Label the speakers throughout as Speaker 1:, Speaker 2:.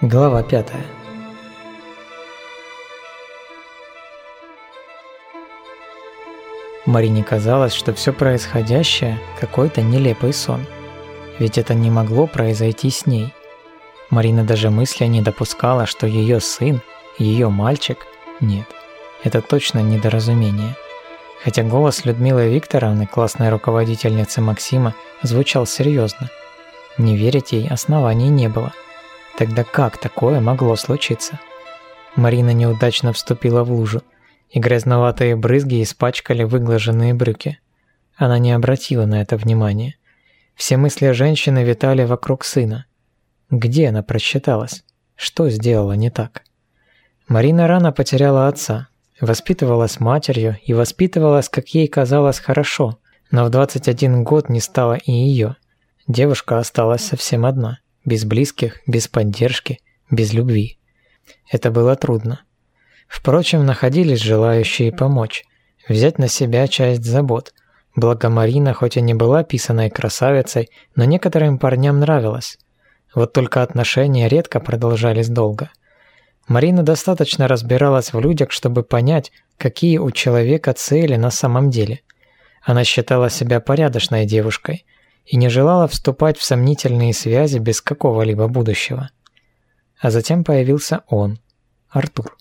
Speaker 1: Глава 5 Марине казалось, что все происходящее – какой-то нелепый сон. Ведь это не могло произойти с ней. Марина даже мысли не допускала, что ее сын, ее мальчик – нет. Это точно недоразумение. Хотя голос Людмилы Викторовны, классной руководительницы Максима, звучал серьезно. Не верить ей оснований не было – Тогда как такое могло случиться? Марина неудачно вступила в лужу, и грязноватые брызги испачкали выглаженные брюки. Она не обратила на это внимания. Все мысли женщины витали вокруг сына. Где она просчиталась? Что сделала не так? Марина рано потеряла отца, воспитывалась матерью и воспитывалась, как ей казалось, хорошо, но в 21 год не стало и ее. Девушка осталась совсем одна без близких, без поддержки, без любви. Это было трудно. Впрочем, находились желающие помочь, взять на себя часть забот. Благо Марина хоть и не была писаной красавицей, но некоторым парням нравилась. Вот только отношения редко продолжались долго. Марина достаточно разбиралась в людях, чтобы понять, какие у человека цели на самом деле. Она считала себя порядочной девушкой – и не желала вступать в сомнительные связи без какого-либо будущего. А затем появился он, Артур.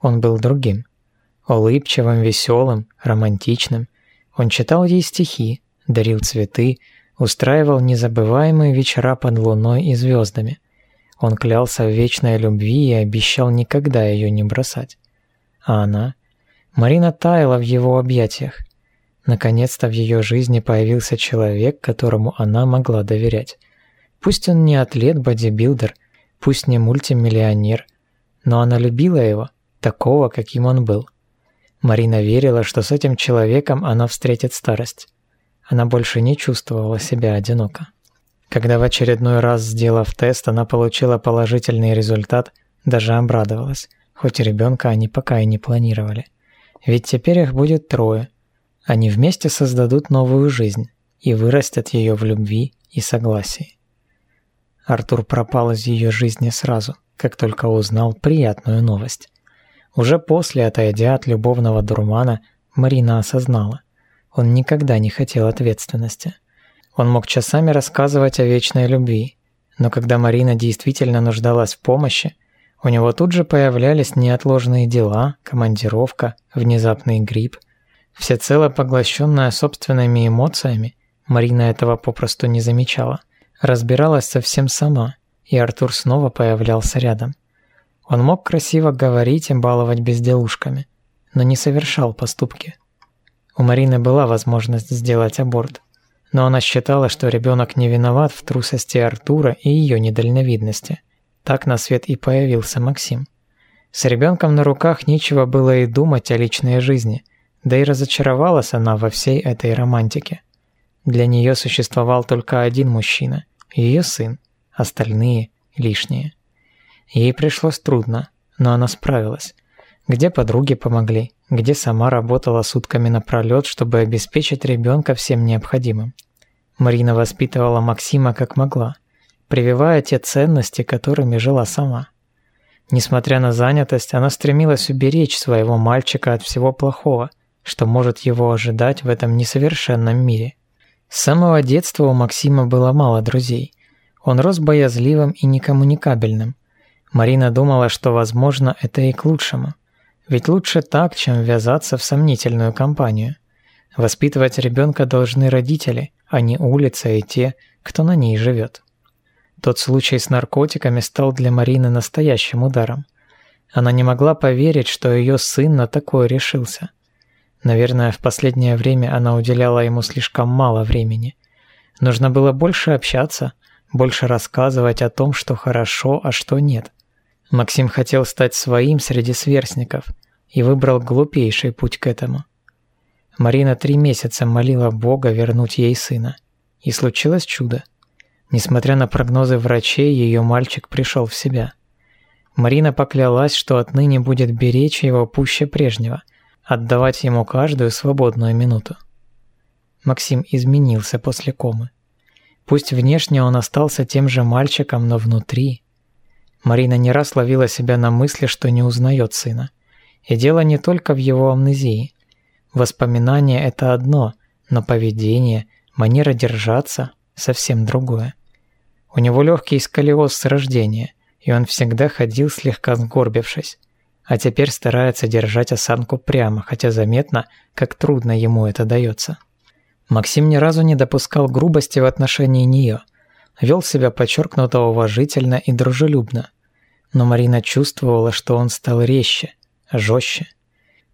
Speaker 1: Он был другим. Улыбчивым, веселым, романтичным. Он читал ей стихи, дарил цветы, устраивал незабываемые вечера под луной и звездами. Он клялся в вечной любви и обещал никогда ее не бросать. А она? Марина таяла в его объятиях, Наконец-то в ее жизни появился человек, которому она могла доверять. Пусть он не атлет-бодибилдер, пусть не мультимиллионер, но она любила его, такого, каким он был. Марина верила, что с этим человеком она встретит старость. Она больше не чувствовала себя одиноко. Когда в очередной раз, сделав тест, она получила положительный результат, даже обрадовалась, хоть ребенка они пока и не планировали. Ведь теперь их будет трое – они вместе создадут новую жизнь и вырастят ее в любви и согласии. Артур пропал из ее жизни сразу, как только узнал приятную новость. Уже после, отойдя от любовного дурмана, Марина осознала. Он никогда не хотел ответственности. Он мог часами рассказывать о вечной любви, но когда Марина действительно нуждалась в помощи, у него тут же появлялись неотложные дела, командировка, внезапный грипп – Всецело поглощенная собственными эмоциями, Марина этого попросту не замечала. Разбиралась совсем сама, и Артур снова появлялся рядом. Он мог красиво говорить и баловать безделушками, но не совершал поступки. У Марины была возможность сделать аборт, но она считала, что ребенок не виноват в трусости Артура и ее недальновидности. Так на свет и появился Максим. С ребенком на руках нечего было и думать о личной жизни – да и разочаровалась она во всей этой романтике. Для нее существовал только один мужчина – ее сын, остальные – лишние. Ей пришлось трудно, но она справилась. Где подруги помогли, где сама работала сутками напролет, чтобы обеспечить ребенка всем необходимым. Марина воспитывала Максима как могла, прививая те ценности, которыми жила сама. Несмотря на занятость, она стремилась уберечь своего мальчика от всего плохого, что может его ожидать в этом несовершенном мире. С самого детства у Максима было мало друзей. Он рос боязливым и некоммуникабельным. Марина думала, что, возможно, это и к лучшему. Ведь лучше так, чем ввязаться в сомнительную компанию. Воспитывать ребенка должны родители, а не улица и те, кто на ней живет. Тот случай с наркотиками стал для Марины настоящим ударом. Она не могла поверить, что ее сын на такое решился – Наверное, в последнее время она уделяла ему слишком мало времени. Нужно было больше общаться, больше рассказывать о том, что хорошо, а что нет. Максим хотел стать своим среди сверстников и выбрал глупейший путь к этому. Марина три месяца молила Бога вернуть ей сына. И случилось чудо. Несмотря на прогнозы врачей, ее мальчик пришел в себя. Марина поклялась, что отныне будет беречь его пуще прежнего – отдавать ему каждую свободную минуту. Максим изменился после комы. Пусть внешне он остался тем же мальчиком, но внутри... Марина не раз ловила себя на мысли, что не узнает сына. И дело не только в его амнезии. Воспоминания – это одно, но поведение, манера держаться – совсем другое. У него легкий сколиоз с рождения, и он всегда ходил слегка сгорбившись. А теперь старается держать осанку прямо, хотя заметно, как трудно ему это дается. Максим ни разу не допускал грубости в отношении нее, вел себя подчеркнуто уважительно и дружелюбно. Но Марина чувствовала, что он стал резче, жестче.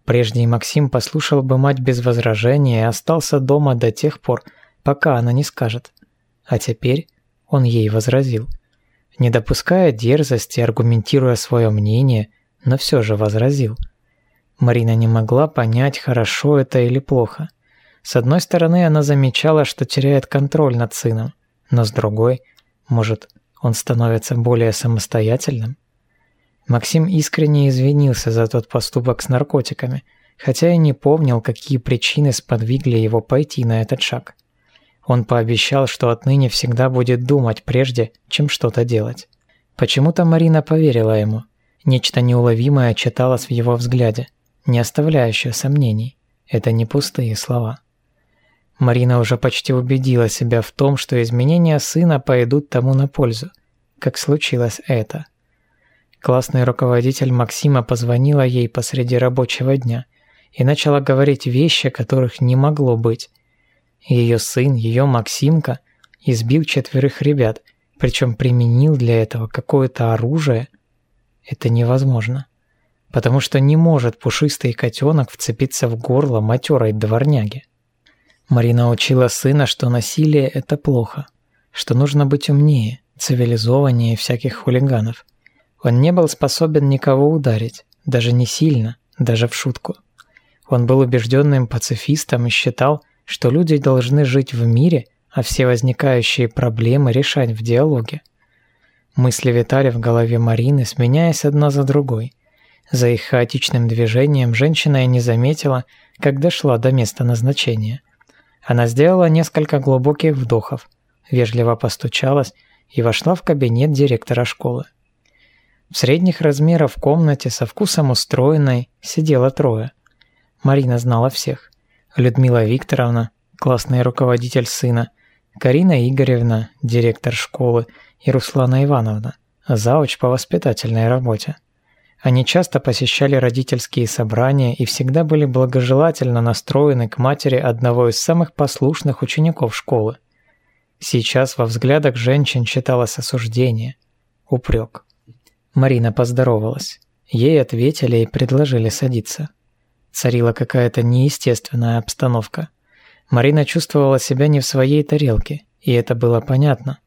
Speaker 1: Прежний Максим послушал бы мать без возражения и остался дома до тех пор, пока она не скажет. А теперь он ей возразил. Не допуская дерзости, аргументируя свое мнение, но все же возразил. Марина не могла понять, хорошо это или плохо. С одной стороны, она замечала, что теряет контроль над сыном, но с другой, может, он становится более самостоятельным? Максим искренне извинился за тот поступок с наркотиками, хотя и не помнил, какие причины сподвигли его пойти на этот шаг. Он пообещал, что отныне всегда будет думать прежде, чем что-то делать. Почему-то Марина поверила ему. Нечто неуловимое читалось в его взгляде, не оставляющее сомнений. Это не пустые слова. Марина уже почти убедила себя в том, что изменения сына пойдут тому на пользу, как случилось это. Классный руководитель Максима позвонила ей посреди рабочего дня и начала говорить вещи, которых не могло быть. Ее сын, ее Максимка, избил четверых ребят, причем применил для этого какое-то оружие. Это невозможно. Потому что не может пушистый котенок вцепиться в горло матерой дворняги. Марина учила сына, что насилие – это плохо, что нужно быть умнее, цивилизованнее всяких хулиганов. Он не был способен никого ударить, даже не сильно, даже в шутку. Он был убежденным пацифистом и считал, что люди должны жить в мире, а все возникающие проблемы решать в диалоге. Мысли витали в голове Марины, сменяясь одна за другой. За их хаотичным движением женщина и не заметила, как дошла до места назначения. Она сделала несколько глубоких вдохов, вежливо постучалась и вошла в кабинет директора школы. В средних размеров комнате со вкусом устроенной сидело трое. Марина знала всех. Людмила Викторовна, классный руководитель сына, Карина Игоревна, директор школы, и Руслана Ивановна, зауч по воспитательной работе. Они часто посещали родительские собрания и всегда были благожелательно настроены к матери одного из самых послушных учеников школы. Сейчас во взглядах женщин читалось осуждение, упрек. Марина поздоровалась. Ей ответили и предложили садиться. Царила какая-то неестественная обстановка. Марина чувствовала себя не в своей тарелке, и это было понятно.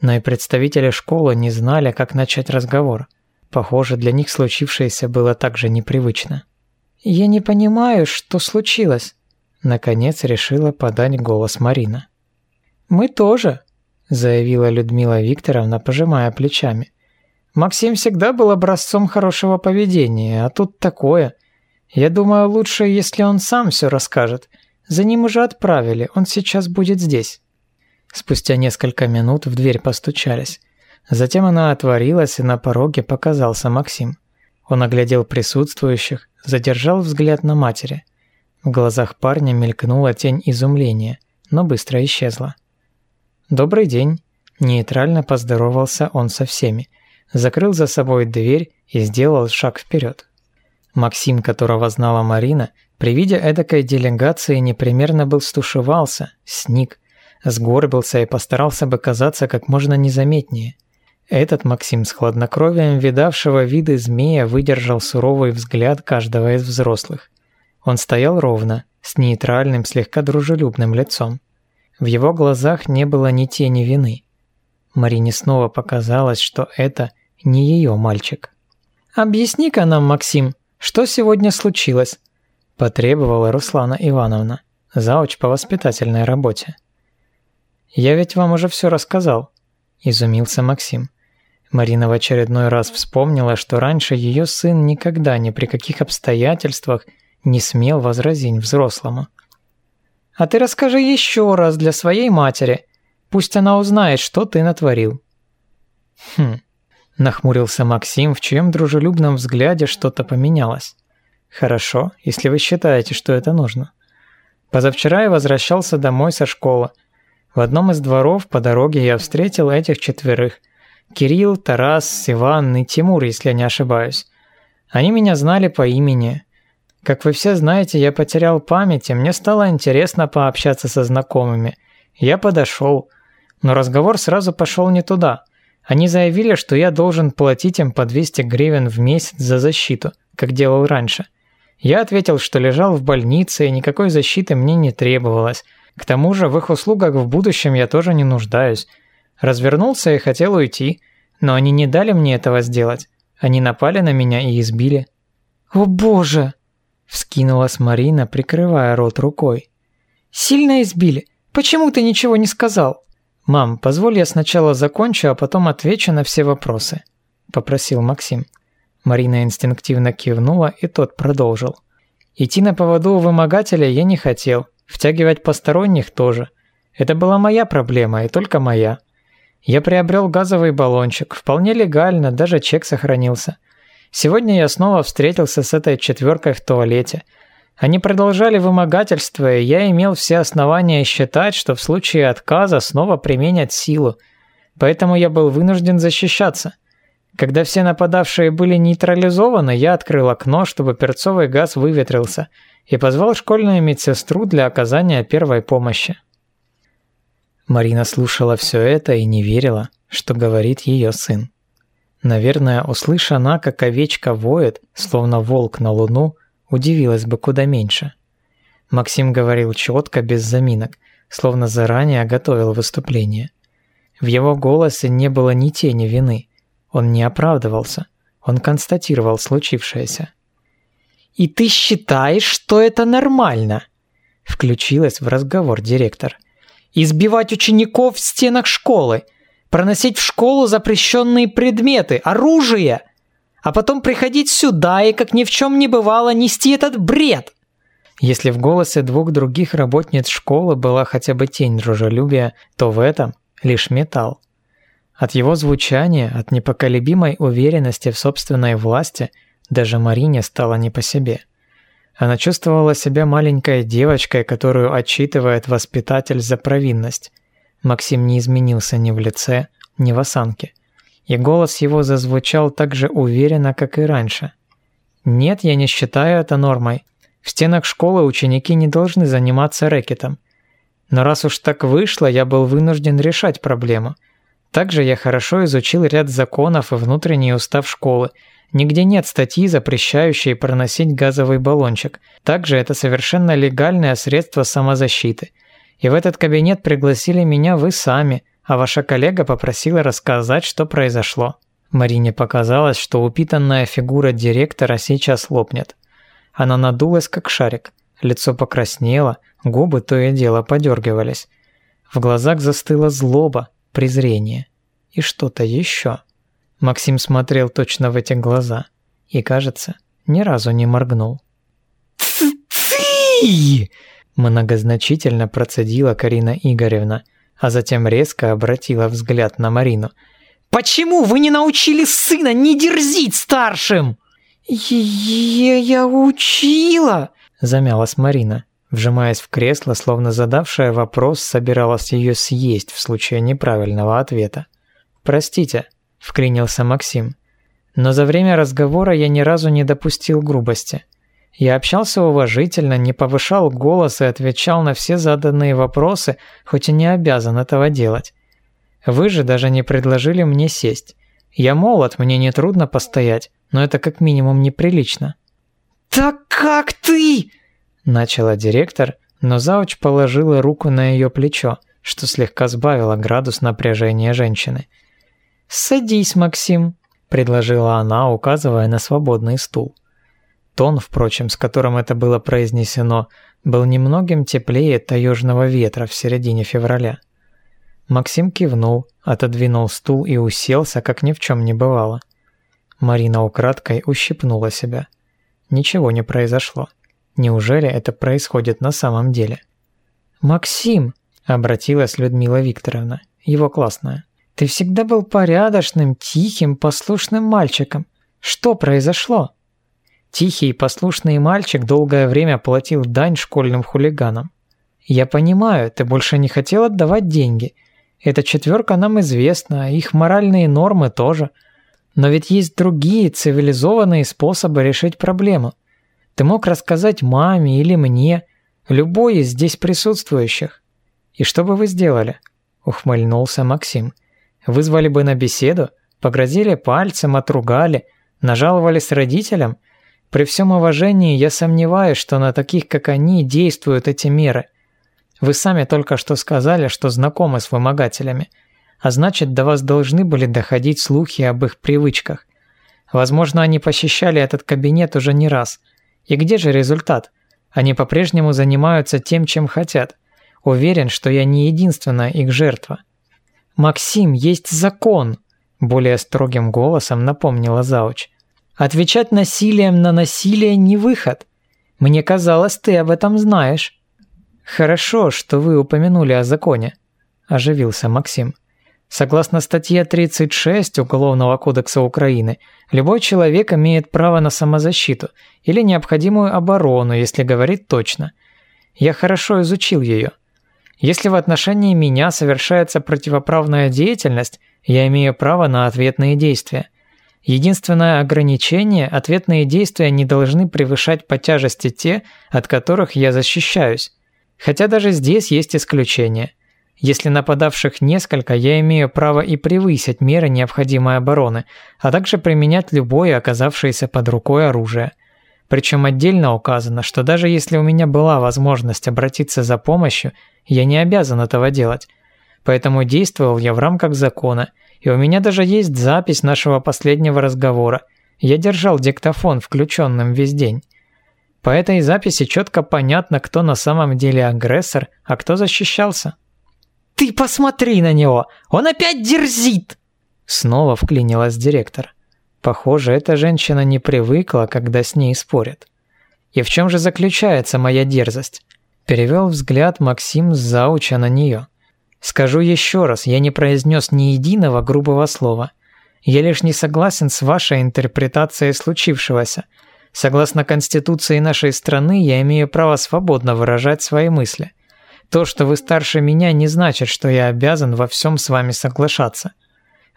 Speaker 1: Но и представители школы не знали, как начать разговор – Похоже, для них случившееся было также непривычно. «Я не понимаю, что случилось», – наконец решила подать голос Марина. «Мы тоже», – заявила Людмила Викторовна, пожимая плечами. «Максим всегда был образцом хорошего поведения, а тут такое. Я думаю, лучше, если он сам все расскажет. За ним уже отправили, он сейчас будет здесь». Спустя несколько минут в дверь постучались. Затем она отворилась, и на пороге показался Максим. Он оглядел присутствующих, задержал взгляд на матери. В глазах парня мелькнула тень изумления, но быстро исчезла. «Добрый день», – нейтрально поздоровался он со всеми, закрыл за собой дверь и сделал шаг вперед. Максим, которого знала Марина, при виде эдакой делегации непримерно был стушевался, сник, сгорбился и постарался бы казаться как можно незаметнее – этот Максим с хладнокровием видавшего виды змея выдержал суровый взгляд каждого из взрослых. Он стоял ровно, с нейтральным, слегка дружелюбным лицом. В его глазах не было ни тени вины. Марине снова показалось, что это не ее мальчик. «Объясни-ка нам, Максим, что сегодня случилось?» – потребовала Руслана Ивановна, зауч по воспитательной работе. «Я ведь вам уже все рассказал», – изумился Максим. Марина в очередной раз вспомнила, что раньше ее сын никогда ни при каких обстоятельствах не смел возразить взрослому. «А ты расскажи еще раз для своей матери. Пусть она узнает, что ты натворил». «Хм». Нахмурился Максим, в чьем дружелюбном взгляде что-то поменялось. Хорошо, если вы считаете, что это нужно. Позавчера я возвращался домой со школы. В одном из дворов по дороге я встретил этих четверых. Кирилл, Тарас, Иван и Тимур, если я не ошибаюсь. Они меня знали по имени. Как вы все знаете, я потерял память, и мне стало интересно пообщаться со знакомыми. Я подошел, но разговор сразу пошел не туда. Они заявили, что я должен платить им по 200 гривен в месяц за защиту, как делал раньше. Я ответил, что лежал в больнице и никакой защиты мне не требовалось. К тому же в их услугах в будущем я тоже не нуждаюсь. Развернулся и хотел уйти, но они не дали мне этого сделать. Они напали на меня и избили. «О боже!» – вскинулась Марина, прикрывая рот рукой. «Сильно избили? Почему ты ничего не сказал?» «Мам, позволь я сначала закончу, а потом отвечу на все вопросы», – попросил Максим. Марина инстинктивно кивнула, и тот продолжил. «Идти на поводу у вымогателя я не хотел, втягивать посторонних тоже. Это была моя проблема, и только моя. Я приобрел газовый баллончик, вполне легально, даже чек сохранился. Сегодня я снова встретился с этой четверкой в туалете. Они продолжали вымогательство, и я имел все основания считать, что в случае отказа снова применят силу. Поэтому я был вынужден защищаться. Когда все нападавшие были нейтрализованы, я открыл окно, чтобы перцовый газ выветрился, и позвал школьную медсестру для оказания первой помощи. Марина слушала все это и не верила, что говорит ее сын. Наверное, услыша как овечка воет, словно волк на луну, удивилась бы куда меньше. Максим говорил четко, без заминок, словно заранее готовил выступление. В его голосе не было ни тени вины. Он не оправдывался, он констатировал случившееся. «И ты считаешь, что это нормально?» Включилась в разговор директор. «Избивать учеников в стенах школы, проносить в школу запрещенные предметы, оружие, а потом приходить сюда и, как ни в чем не бывало, нести этот бред!» Если в голосе двух других работниц школы была хотя бы тень дружелюбия, то в этом лишь металл. От его звучания, от непоколебимой уверенности в собственной власти, даже Марине стало не по себе. Она чувствовала себя маленькой девочкой, которую отчитывает воспитатель за провинность. Максим не изменился ни в лице, ни в осанке. И голос его зазвучал так же уверенно, как и раньше. «Нет, я не считаю это нормой. В стенах школы ученики не должны заниматься рэкетом. Но раз уж так вышло, я был вынужден решать проблему – также я хорошо изучил ряд законов и внутренний устав школы. Нигде нет статьи, запрещающей проносить газовый баллончик. Также это совершенно легальное средство самозащиты. И в этот кабинет пригласили меня вы сами, а ваша коллега попросила рассказать, что произошло. Марине показалось, что упитанная фигура директора сейчас лопнет. Она надулась, как шарик. Лицо покраснело, губы то и дело подергивались. В глазах застыла злоба, презрение и что-то еще. Максим смотрел точно в эти глаза и, кажется, ни разу не моргнул. «Ты!» – многозначительно процедила Карина Игоревна, а затем резко обратила взгляд на Марину. «Почему вы не научили сына не дерзить старшим?» «Я, я учила!» – замялась Марина вжимаясь в кресло, словно задавшая вопрос собиралась ее съесть в случае неправильного ответа. «Простите», – вклинился Максим, – «но за время разговора я ни разу не допустил грубости. Я общался уважительно, не повышал голос и отвечал на все заданные вопросы, хоть и не обязан этого делать. Вы же даже не предложили мне сесть. Я молод, мне нетрудно постоять, но это как минимум неприлично». «Так как ты?» Начала директор, но зауч положила руку на ее плечо, что слегка сбавило градус напряжения женщины. «Садись, Максим», – предложила она, указывая на свободный стул. Тон, впрочем, с которым это было произнесено, был немногим теплее таежного ветра в середине февраля. Максим кивнул, отодвинул стул и уселся, как ни в чем не бывало. Марина украдкой ущипнула себя. Ничего не произошло. Неужели это происходит на самом деле? «Максим!» – обратилась Людмила Викторовна, его классная. Ты всегда был порядочным, тихим, послушным мальчиком. Что произошло?» Тихий и послушный мальчик долгое время платил дань школьным хулиганам. «Я понимаю, ты больше не хотел отдавать деньги. Эта четверка нам известна, их моральные нормы тоже. Но ведь есть другие цивилизованные способы решить проблему. Ты мог рассказать маме или мне, любой из здесь присутствующих. И что бы вы сделали?» – ухмыльнулся Максим. «Вызвали бы на беседу, погрозили пальцем, отругали, нажаловались родителям – при всем уважении я сомневаюсь, что на таких, как они, действуют эти меры. Вы сами только что сказали, что знакомы с вымогателями, а значит, до вас должны были доходить слухи об их привычках. Возможно, они посещали этот кабинет уже не раз. И где же результат? Они по-прежнему занимаются тем, чем хотят. Уверен, что я не единственная их жертва. «Максим, есть закон!» – более строгим голосом напомнила Зауч. Отвечать насилием на насилие не выход. Мне казалось, ты об этом знаешь. Хорошо, что вы упомянули о законе, оживился Максим. Согласно статье 36 Уголовного кодекса Украины, любой человек имеет право на самозащиту или необходимую оборону, если говорить точно. Я хорошо изучил ее. Если в отношении меня совершается противоправная деятельность, я имею право на ответные действия. Единственное ограничение – ответные действия не должны превышать по тяжести те, от которых я защищаюсь. Хотя даже здесь есть исключения. Если нападавших несколько, я имею право и превысить меры необходимой обороны, а также применять любое оказавшееся под рукой оружие. Причем отдельно указано, что даже если у меня была возможность обратиться за помощью, я не обязан этого делать. Поэтому действовал я в рамках закона – и у меня даже есть запись нашего последнего разговора. Я держал диктофон включенным весь день. По этой записи четко понятно, кто на самом деле агрессор, а кто защищался. «Ты посмотри на него! Он опять дерзит!» Снова вклинилась директор. Похоже, эта женщина не привыкла, когда с ней спорят. «И в чем же заключается моя дерзость?» Перевел взгляд Максим с зауча на нее. Скажу еще раз, я не произнес ни единого грубого слова. Я лишь не согласен с вашей интерпретацией случившегося. Согласно Конституции нашей страны, я имею право свободно выражать свои мысли. То, что вы старше меня, не значит, что я обязан во всем с вами соглашаться.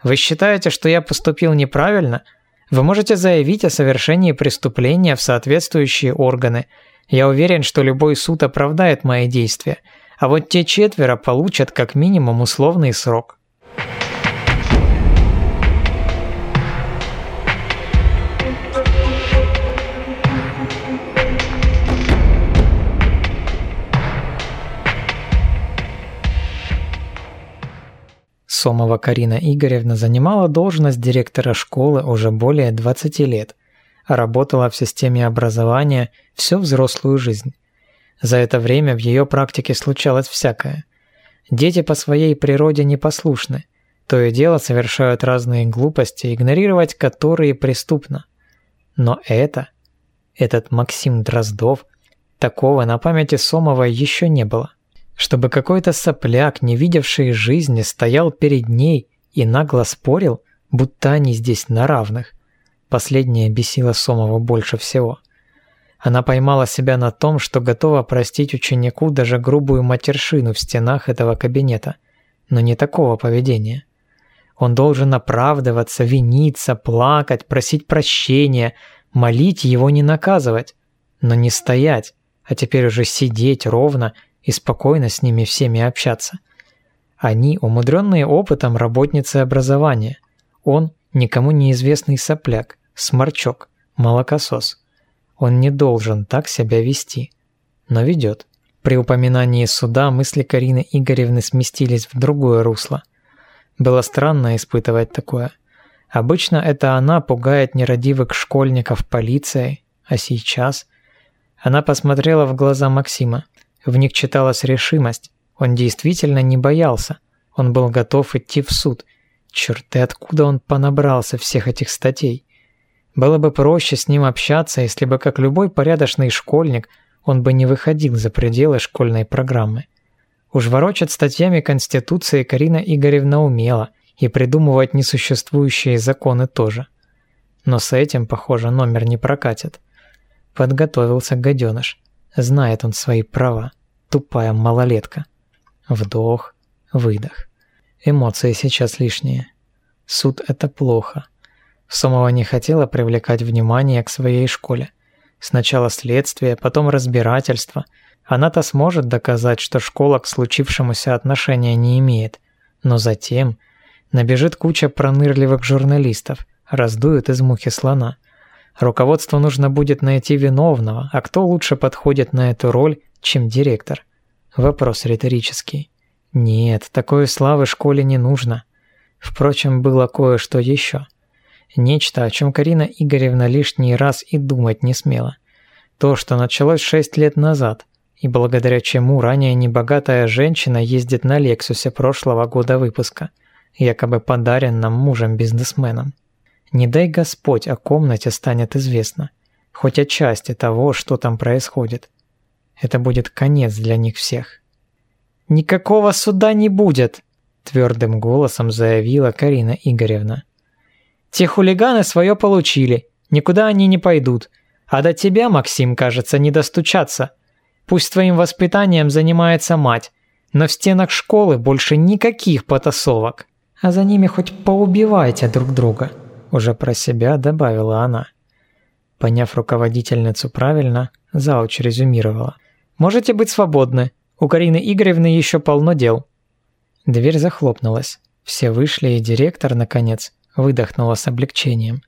Speaker 1: Вы считаете, что я поступил неправильно? Вы можете заявить о совершении преступления в соответствующие органы. Я уверен, что любой суд оправдает мои действия – а вот те четверо получат как минимум условный срок. Сомова Карина Игоревна занимала должность директора школы уже более 20 лет, работала в системе образования всю взрослую жизнь. За это время в ее практике случалось всякое. Дети по своей природе непослушны, то и дело совершают разные глупости, игнорировать которые преступно. Но это, этот Максим Дроздов, такого на памяти Сомовой еще не было. Чтобы какой-то сопляк, не видевший жизни, стоял перед ней и нагло спорил, будто они здесь на равных. Последнее бесило Сомова больше всего – она поймала себя на том, что готова простить ученику даже грубую матершину в стенах этого кабинета, но не такого поведения. Он должен оправдываться, виниться, плакать, просить прощения, молить его не наказывать, но не стоять, а теперь уже сидеть ровно и спокойно с ними всеми общаться. Они, умудренные опытом работницы образования. Он – никому неизвестный сопляк, сморчок, молокосос. Он не должен так себя вести, но ведет. При упоминании суда мысли Карины Игоревны сместились в другое русло. Было странно испытывать такое. Обычно это она пугает нерадивых школьников полицией, а сейчас... Она посмотрела в глаза Максима. В них читалась решимость. Он действительно не боялся. Он был готов идти в суд. Черт, и откуда он понабрался всех этих статей? Было бы проще с ним общаться, если бы, как любой порядочный школьник, он бы не выходил за пределы школьной программы. Уж ворочать статьями Конституции Карина Игоревна умела, и придумывать несуществующие законы тоже. Но с этим, похоже, номер не прокатит. Подготовился гаденыш. Знает он свои права. Тупая малолетка. Вдох, выдох. Эмоции сейчас лишние. Суд – это плохо. Сомова не хотела привлекать внимание к своей школе. Сначала следствие, потом разбирательство. Она-то сможет доказать, что школа к случившемуся отношения не имеет. Но затем набежит куча пронырливых журналистов, раздуют из мухи слона. Руководству нужно будет найти виновного, а кто лучше подходит на эту роль, чем директор? Вопрос риторический. Нет, такой славы школе не нужно. Впрочем, было кое-что еще. Нечто, о чем Карина Игоревна лишний раз и думать не смела. То, что началось шесть лет назад, и благодаря чему ранее небогатая женщина ездит на Лексусе прошлого года выпуска, якобы подаренном мужем-бизнесменом. Не дай Господь, о комнате станет известно. Хоть отчасти того, что там происходит. Это будет конец для них всех. «Никакого суда не будет!» – твердым голосом заявила Карина Игоревна. «Те хулиганы свое получили, никуда они не пойдут. А до тебя, Максим, кажется, не достучаться. Пусть твоим воспитанием занимается мать, но в стенах школы больше никаких потасовок. А за ними хоть поубивайте друг друга», – уже про себя добавила она. Поняв руководительницу правильно, зауч резюмировала. «Можете быть свободны. У Карины Игоревны еще полно дел». Дверь захлопнулась. Все вышли, и директор, наконец, выдохнула с облегчением.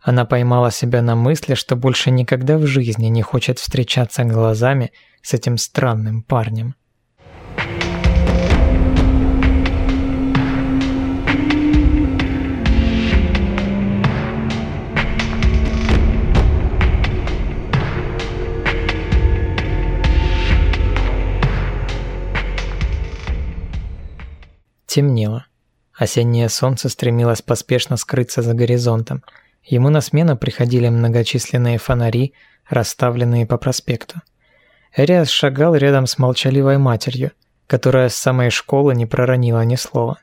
Speaker 1: Она поймала себя на мысли, что больше никогда в жизни не хочет встречаться глазами с этим странным парнем. Осеннее солнце стремилось поспешно скрыться за горизонтом. Ему на смену приходили многочисленные фонари, расставленные по проспекту. Эриас шагал рядом с молчаливой матерью, которая с самой школы не проронила ни слова.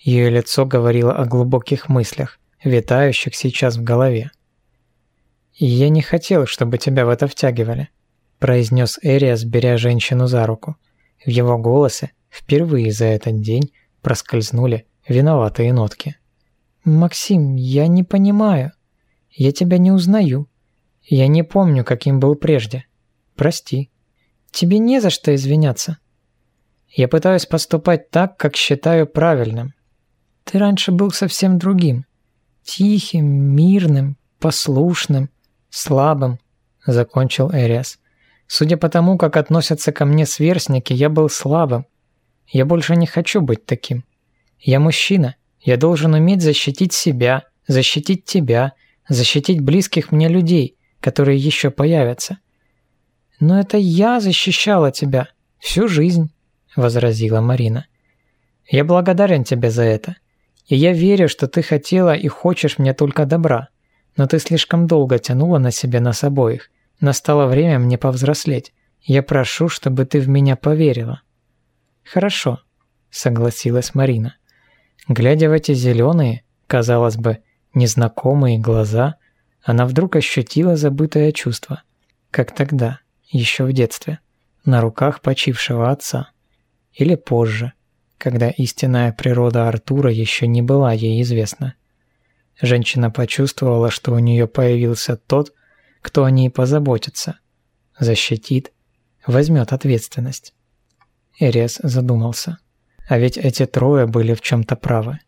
Speaker 1: Ее лицо говорило о глубоких мыслях, витающих сейчас в голове. «Я не хотел, чтобы тебя в это втягивали», – произнес Эриас, беря женщину за руку. В его голосе, впервые за этот день, проскользнули виноватые нотки. «Максим, я не понимаю. Я тебя не узнаю. Я не помню, каким был прежде. Прости. Тебе не за что извиняться. Я пытаюсь поступать так, как считаю правильным. Ты раньше был совсем другим. Тихим, мирным, послушным, слабым», — закончил Эриас. «Судя по тому, как относятся ко мне сверстники, я был слабым, я больше не хочу быть таким. Я мужчина. Я должен уметь защитить себя, защитить тебя, защитить близких мне людей, которые еще появятся. Но это я защищала тебя всю жизнь, возразила Марина. Я благодарен тебе за это. И я верю, что ты хотела и хочешь мне только добра. Но ты слишком долго тянула на себе нас обоих. Настало время мне повзрослеть. Я прошу, чтобы ты в меня поверила. «Хорошо», — согласилась Марина. Глядя в эти зеленые, казалось бы, незнакомые глаза, она вдруг ощутила забытое чувство, как тогда, еще в детстве, на руках почившего отца. Или позже, когда истинная природа Артура еще не была ей известна. Женщина почувствовала, что у нее появился тот, кто о ней позаботится, защитит, возьмет ответственность. Эриас задумался. А ведь эти трое были в чем-то правы.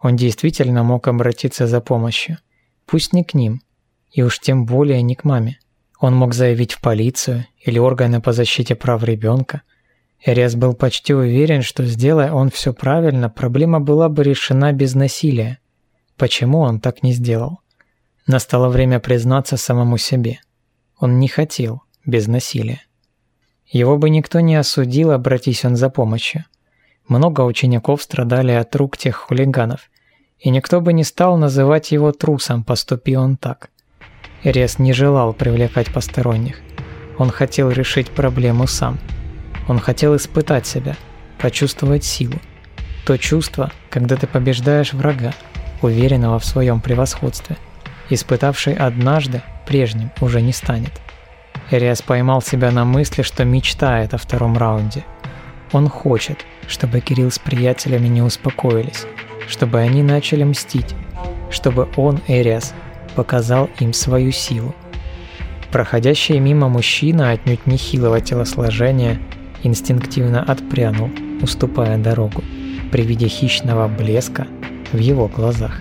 Speaker 1: Он действительно мог обратиться за помощью. Пусть не к ним, и уж тем более не к маме. Он мог заявить в полицию или органы по защите прав ребенка. Эриас был почти уверен, что сделая он все правильно, проблема была бы решена без насилия. Почему он так не сделал? Настало время признаться самому себе. Он не хотел без насилия. Его бы никто не осудил, обратись он за помощью. Много учеников страдали от рук тех хулиганов, и никто бы не стал называть его трусом, поступи он так. Рес не желал привлекать посторонних. Он хотел решить проблему сам. Он хотел испытать себя, почувствовать силу. То чувство, когда ты побеждаешь врага, уверенного в своем превосходстве, испытавший однажды, прежним уже не станет. Эриас поймал себя на мысли, что мечтает о втором раунде. Он хочет, чтобы Кирилл с приятелями не успокоились, чтобы они начали мстить, чтобы он, Эриас, показал им свою силу. Проходящий мимо мужчина отнюдь нехилого телосложения инстинктивно отпрянул, уступая дорогу при виде хищного блеска в его глазах.